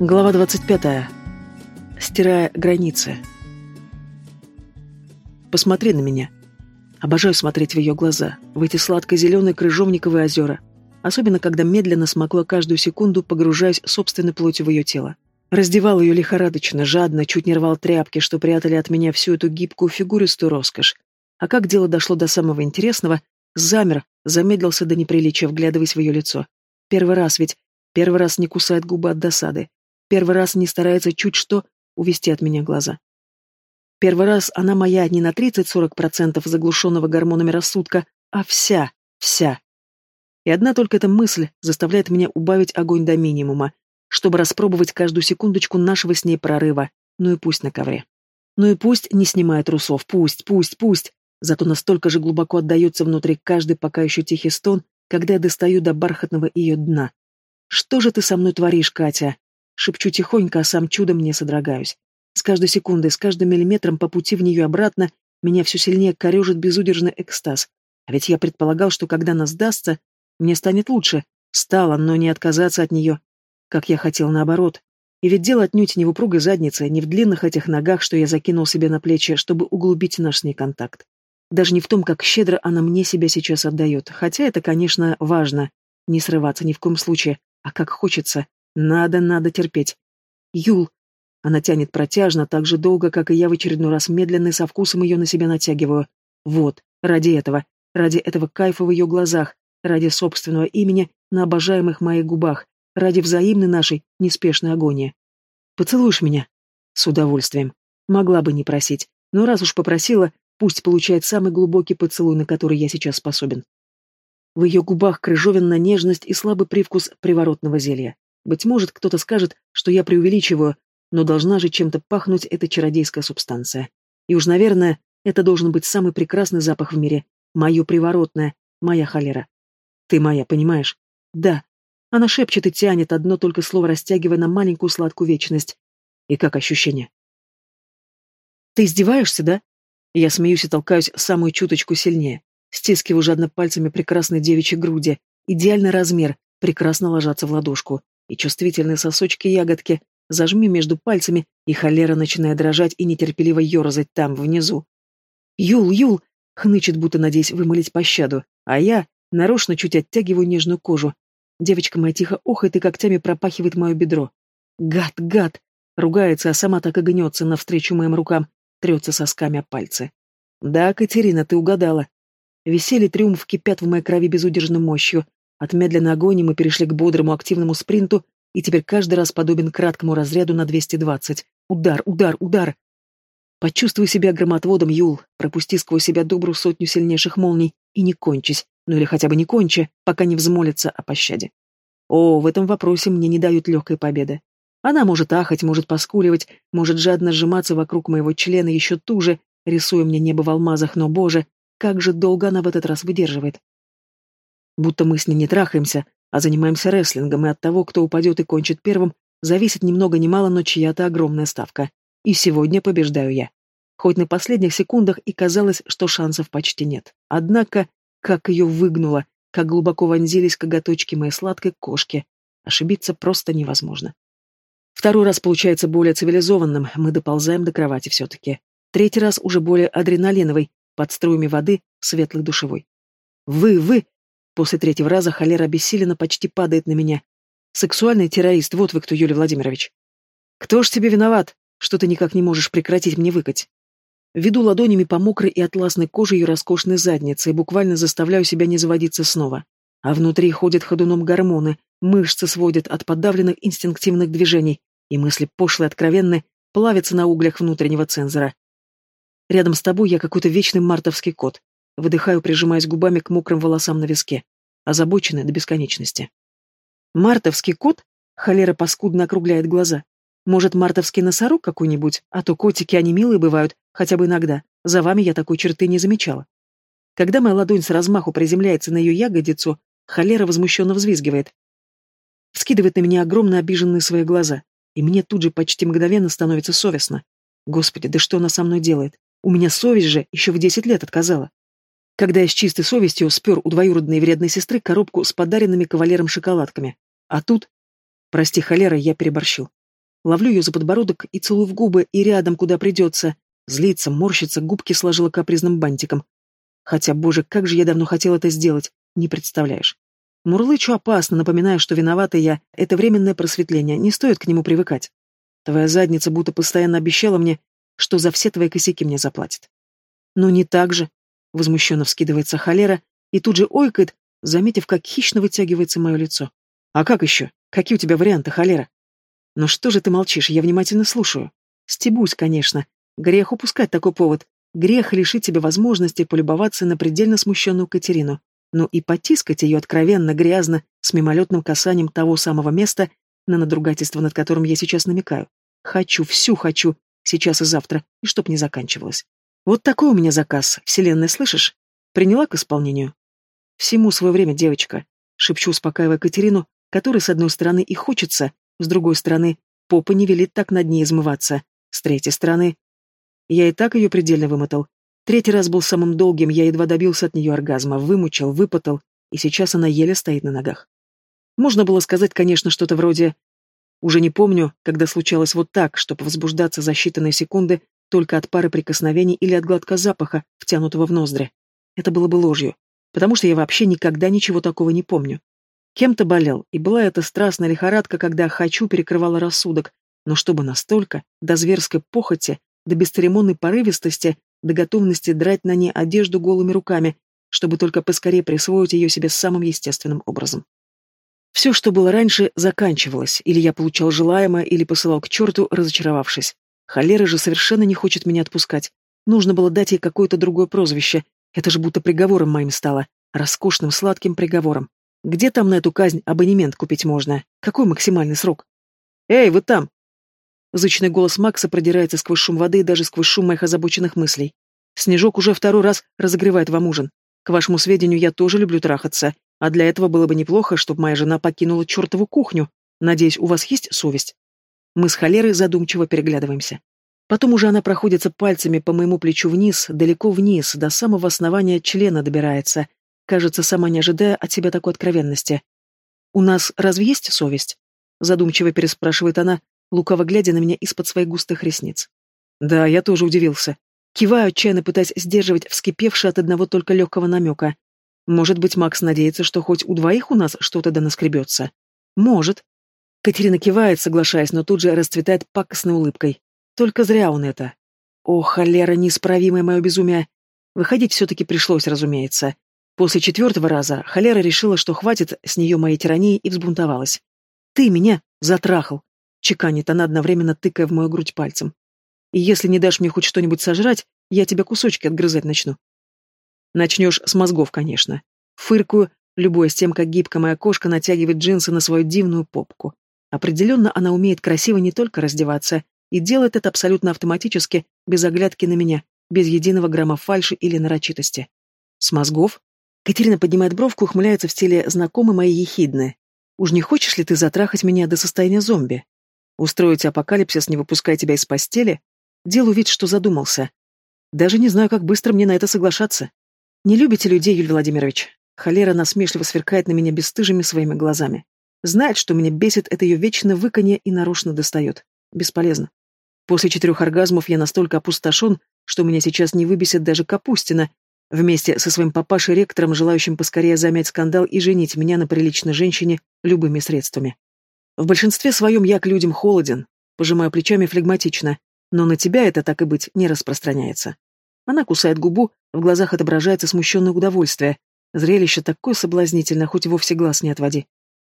Глава 25. Стирая границы. Посмотри на меня. Обожаю смотреть в ее глаза, в эти сладко-зеленые крыжовниковые озера. Особенно, когда медленно смогла каждую секунду, погружаясь собственной плотью в ее тело. Раздевал ее лихорадочно, жадно, чуть не рвал тряпки, что прятали от меня всю эту гибкую фигуристую роскошь. А как дело дошло до самого интересного, замер, замедлился до неприличия, вглядываясь в ее лицо. Первый раз ведь, первый раз не кусает губы от досады. Первый раз не старается чуть что увести от меня глаза. Первый раз она моя не на 30-40% заглушенного гормонами рассудка, а вся, вся. И одна только эта мысль заставляет меня убавить огонь до минимума, чтобы распробовать каждую секундочку нашего с ней прорыва, ну и пусть на ковре. Ну и пусть не снимает трусов, пусть, пусть, пусть, зато настолько же глубоко отдается внутри каждый пока еще тихий стон, когда я достаю до бархатного ее дна. Что же ты со мной творишь, Катя? Шепчу тихонько, а сам чудом не содрогаюсь. С каждой секундой, с каждым миллиметром по пути в нее обратно меня все сильнее корежит безудержный экстаз. А ведь я предполагал, что когда она сдастся, мне станет лучше. Стало, но не отказаться от нее. Как я хотел наоборот. И ведь дело отнюдь не в упругой заднице, не в длинных этих ногах, что я закинул себе на плечи, чтобы углубить наш с ней контакт. Даже не в том, как щедро она мне себя сейчас отдает, хотя это, конечно, важно. Не срываться ни в коем случае, а как хочется, надо, надо терпеть. Юл. Она тянет протяжно, так же долго, как и я в очередной раз медленно и со вкусом ее на себя натягиваю. Вот, ради этого, ради этого кайфа в ее глазах, ради собственного имени на обожаемых моих губах, ради взаимной нашей неспешной агонии. Поцелуешь меня? С удовольствием. Могла бы не просить, но раз уж попросила, пусть получает самый глубокий поцелуй, на который я сейчас способен. В ее губах крыжовенна нежность и слабый привкус приворотного зелья. Быть может, кто-то скажет, что я преувеличиваю, но должна же чем-то пахнуть эта чародейская субстанция. И уж, наверное, это должен быть самый прекрасный запах в мире. Мое приворотное, моя холера. Ты моя, понимаешь? Да. Она шепчет и тянет, одно только слово растягивая на маленькую сладкую вечность. И как ощущение? Ты издеваешься, да? Я смеюсь и толкаюсь самую чуточку сильнее. Стискиваю жадно пальцами прекрасной девичьей груди. Идеальный размер, прекрасно ложатся в ладошку и чувствительные сосочки-ягодки, зажми между пальцами, и холера начинает дрожать и нетерпеливо ерзать там, внизу. «Юл, Юл!» — хнычет, будто надеясь вымолить пощаду, а я нарочно чуть оттягиваю нежную кожу. Девочка моя тихо охает и когтями пропахивает мое бедро. «Гад, гад!» — ругается, а сама так и гнется навстречу моим рукам, трется сосками о пальцы. «Да, Катерина, ты угадала. Веселье триумф кипят в моей крови безудержной мощью, от медленной агонии мы перешли к бодрому активному спринту, и теперь каждый раз подобен краткому разряду на 220. Удар, удар, удар. Почувствуй себя громотводом, Юл, пропусти сквозь себя добрую сотню сильнейших молний и не кончись, ну или хотя бы не кончи, пока не взмолится о пощаде. О, в этом вопросе мне не дают легкой победы. Она может ахать, может поскуливать, может жадно сжиматься вокруг моего члена еще туже, рисуя мне небо в алмазах, но, боже, как же долго она в этот раз выдерживает. Будто мы с ней не трахаемся, а занимаемся рестлингом, и от того, кто упадет и кончит первым, зависит ни много ни мало, но чья-то огромная ставка. И сегодня побеждаю я. Хоть на последних секундах и казалось, что шансов почти нет. Однако, как ее выгнуло, как глубоко вонзились коготочки моей сладкой кошки. Ошибиться просто невозможно. Второй раз получается более цивилизованным, мы доползаем до кровати все-таки. Третий раз уже более адреналиновый, под струями воды, светлой душевой. «Вы, вы!» После третьего раза холера обессиленно почти падает на меня. Сексуальный террорист, вот вы кто, Юлий Владимирович. Кто ж тебе виноват, что ты никак не можешь прекратить мне выкать? Веду ладонями по мокрой и атласной коже ее роскошной задницы и буквально заставляю себя не заводиться снова. А внутри ходят ходуном гормоны, мышцы сводят от подавленных инстинктивных движений, и мысли пошлые, откровенные, плавятся на углях внутреннего цензора. Рядом с тобой я какой-то вечный мартовский кот. Выдыхаю, прижимаясь губами к мокрым волосам на виске. Озабоченная до бесконечности. «Мартовский кот?» — холера паскудно округляет глаза. «Может, мартовский носорог какой-нибудь? А то котики, они милые бывают, хотя бы иногда. За вами я такой черты не замечала». Когда моя ладонь с размаху приземляется на ее ягодицу, холера возмущенно взвизгивает. Вскидывает на меня огромно обиженные свои глаза, и мне тут же почти мгновенно становится совестно. Господи, да что она со мной делает? У меня совесть же еще в десять лет отказала когда я с чистой совестью спер у двоюродной вредной сестры коробку с подаренными кавалером шоколадками. А тут... Прости, холера, я переборщил. Ловлю ее за подбородок и целую в губы, и рядом, куда придется. Злится, морщится, губки сложила капризным бантиком. Хотя, боже, как же я давно хотел это сделать, не представляешь. Мурлычу опасно, напоминая, что виновата я, это временное просветление, не стоит к нему привыкать. Твоя задница будто постоянно обещала мне, что за все твои косяки мне заплатит. Но не так же, возмущенно вскидывается холера и тут же ойкает, заметив, как хищно вытягивается мое лицо. А как еще? Какие у тебя варианты, холера? Ну что же ты молчишь, я внимательно слушаю. Стебусь, конечно. Грех упускать такой повод. Грех лишить тебя возможности полюбоваться на предельно смущенную Катерину. Ну и потискать ее откровенно, грязно, с мимолетным касанием того самого места, на надругательство, над которым я сейчас намекаю. Хочу, всю хочу, сейчас и завтра, и чтоб не заканчивалось. Вот такой у меня заказ, вселенная, слышишь? Приняла к исполнению? Всему свое время, девочка, шепчу, успокаивая Катерину, которой, с одной стороны, и хочется, с другой стороны, попа не велит так над ней измываться, с третьей стороны... Я и так ее предельно вымотал. Третий раз был самым долгим, я едва добился от нее оргазма, вымучил, выпотал, и сейчас она еле стоит на ногах. Можно было сказать, конечно, что-то вроде уже не помню, когда случалось вот так, чтобы возбуждаться за считанные секунды только от пары прикосновений или от глотка запаха, втянутого в ноздри. Это было бы ложью, потому что я вообще никогда ничего такого не помню. Кем-то болел, и была эта страстная лихорадка, когда «хочу» перекрывала рассудок, но чтобы настолько, до зверской похоти, до бесцеремонной порывистости, до готовности драть на ней одежду голыми руками, чтобы только поскорее присвоить ее себе самым естественным образом. Все, что было раньше, заканчивалось, или я получал желаемое, или посылал к черту, разочаровавшись. Холера же совершенно не хочет меня отпускать. Нужно было дать ей какое-то другое прозвище. Это же будто приговором моим стало. Роскошным, сладким приговором. Где там на эту казнь абонемент купить можно? Какой максимальный срок? «Эй, вы там!» Зычный голос Макса продирается сквозь шум воды и даже сквозь шум моих озабоченных мыслей. Снежок уже второй раз разогревает вам ужин. К вашему сведению, я тоже люблю трахаться, а для этого было бы неплохо, чтобы моя жена покинула чертову кухню. Надеюсь, у вас есть совесть?» Мы с холерой задумчиво переглядываемся. Потом уже она проходится пальцами по моему плечу вниз, далеко вниз, до самого основания члена добирается. Кажется, сама не ожидая от себя такой откровенности. «У нас разве есть совесть?» Задумчиво переспрашивает она, лукаво глядя на меня из-под своих густых ресниц. Да, я тоже удивился. Киваю, отчаянно пытаясь сдерживать вскипевший от одного только легкого намека. Может быть, Макс надеется, что хоть у двоих у нас что-то да наскребется? Может. Катерина кивает, соглашаясь, но тут же расцветает пакостной улыбкой. Только зря он это. О, холера, неисправимое мое безумие. Выходить все-таки пришлось, разумеется. После четвертого раза холера решила, что хватит с нее моей тирании и взбунтовалась. «Ты меня затрахал!» — чеканит она, одновременно тыкая в мою грудь пальцем. «И если не дашь мне хоть что-нибудь сожрать, я тебя кусочки отгрызать начну». Начнешь с мозгов, конечно. Фыркую, любуясь тем, как гибко моя кошка натягивает джинсы на свою дивную попку. Определенно она умеет красиво не только раздеваться, и делает это абсолютно автоматически, без оглядки на меня, без единого грамма фальши или нарочитости. С мозгов? Катерина поднимает бровку, ухмыляется в стиле знакомой моей ехидны. Уж не хочешь ли ты затрахать меня до состояния зомби? Устроить апокалипсис, не выпуская тебя из постели? Делаю вид, что задумался. Даже не знаю, как быстро мне на это соглашаться. Не любите людей, Юрий Владимирович? Холера насмешливо сверкает на меня бесстыжими своими глазами. Знает, что меня бесит это ее вечное выканье и нарочно достает. Бесполезно. После четырех оргазмов я настолько опустошен, что меня сейчас не выбесит даже Капустина, вместе со своим папашей-ректором, желающим поскорее замять скандал и женить меня на приличной женщине любыми средствами. В большинстве своем я к людям холоден, пожимаю плечами флегматично, но на тебя это, так и быть, не распространяется. Она кусает губу, в глазах отображается смущенное удовольствие. Зрелище такое соблазнительное, хоть вовсе глаз не отводи.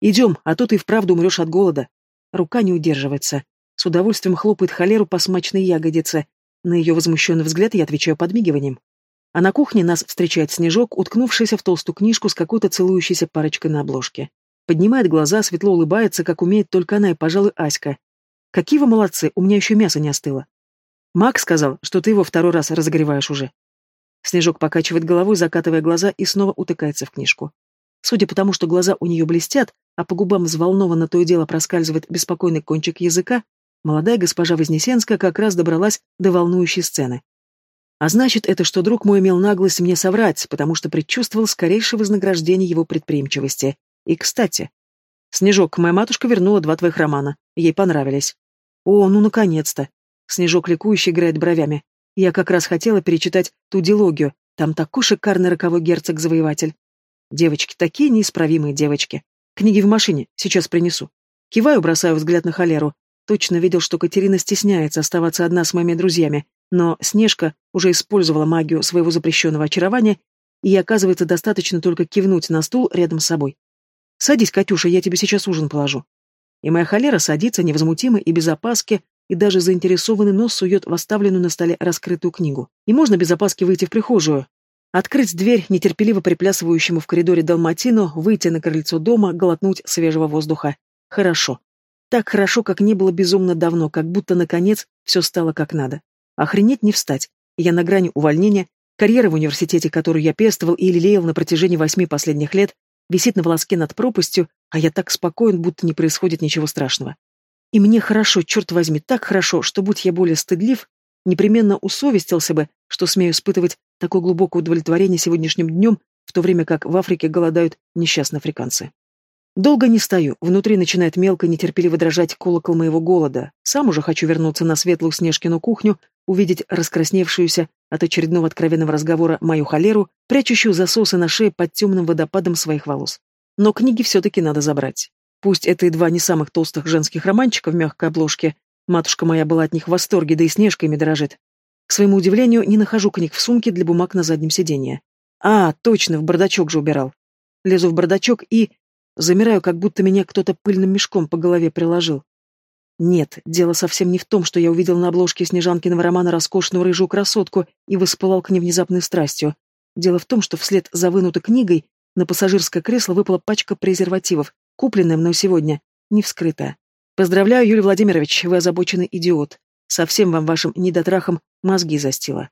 Идем, а то ты вправду умрешь от голода. Рука не удерживается. С удовольствием хлопает холеру по смачной ягодице. На ее возмущенный взгляд я отвечаю подмигиванием. А на кухне нас встречает Снежок, уткнувшийся в толстую книжку с какой-то целующейся парочкой на обложке. Поднимает глаза, светло улыбается, как умеет только она и, пожалуй, Аська. Какие вы молодцы, у меня еще мясо не остыло. Макс сказал, что ты его второй раз разогреваешь уже. Снежок покачивает головой, закатывая глаза, и снова утыкается в книжку. Судя по тому, что глаза у нее блестят, а по губам взволнованно то и дело проскальзывает беспокойный кончик языка, молодая госпожа Вознесенская как раз добралась до волнующей сцены. А значит, это что друг мой имел наглость мне соврать, потому что предчувствовал скорейшее вознаграждение его предприимчивости. И, кстати, Снежок, моя матушка вернула два твоих романа. Ей понравились. О, ну наконец-то! Снежок ликующий играет бровями. Я как раз хотела перечитать ту дилогию. Там такой шикарный роковой герцог-завоеватель. Девочки, такие неисправимые девочки. Книги в машине, сейчас принесу. Киваю, бросаю взгляд на холеру. Точно видел, что Катерина стесняется оставаться одна с моими друзьями, но Снежка уже использовала магию своего запрещенного очарования, и оказывается достаточно только кивнуть на стул рядом с собой. «Садись, Катюша, я тебе сейчас ужин положу». И моя холера садится невозмутимо и без опаски, и даже заинтересованный нос сует в оставленную на столе раскрытую книгу. И можно без опаски выйти в прихожую, открыть дверь нетерпеливо приплясывающему в коридоре Далматину, выйти на крыльцо дома, глотнуть свежего воздуха. Хорошо. Так хорошо, как не было безумно давно, как будто, наконец, все стало как надо. Охренеть не встать. Я на грани увольнения, карьера в университете, которую я пестовал и лелеял на протяжении восьми последних лет, висит на волоске над пропастью, а я так спокоен, будто не происходит ничего страшного. И мне хорошо, черт возьми, так хорошо, что, будь я более стыдлив, непременно усовестился бы, что смею испытывать такое глубокое удовлетворение сегодняшним днем, в то время как в Африке голодают несчастные африканцы. Долго не стою, внутри начинает мелко нетерпеливо дрожать колокол моего голода. Сам уже хочу вернуться на светлую Снежкину кухню, увидеть раскрасневшуюся от очередного откровенного разговора мою холеру, прячущую засосы на шее под темным водопадом своих волос. Но книги все-таки надо забрать. Пусть это и два не самых толстых женских романчика в мягкой обложке, матушка моя была от них в восторге, да и снежками дрожит. К своему удивлению, не нахожу книг в сумке для бумаг на заднем сиденье. А, точно, в бардачок же убирал. Лезу в бардачок и... Замираю, как будто меня кто-то пыльным мешком по голове приложил. Нет, дело совсем не в том, что я увидел на обложке Снежанкиного романа роскошную рыжую красотку и воспылал к ней внезапной страстью. Дело в том, что вслед за вынутой книгой на пассажирское кресло выпала пачка презервативов, купленная мной сегодня, не вскрытая. Поздравляю, Юрий Владимирович, вы озабоченный идиот. Совсем вам вашим недотрахом мозги застило.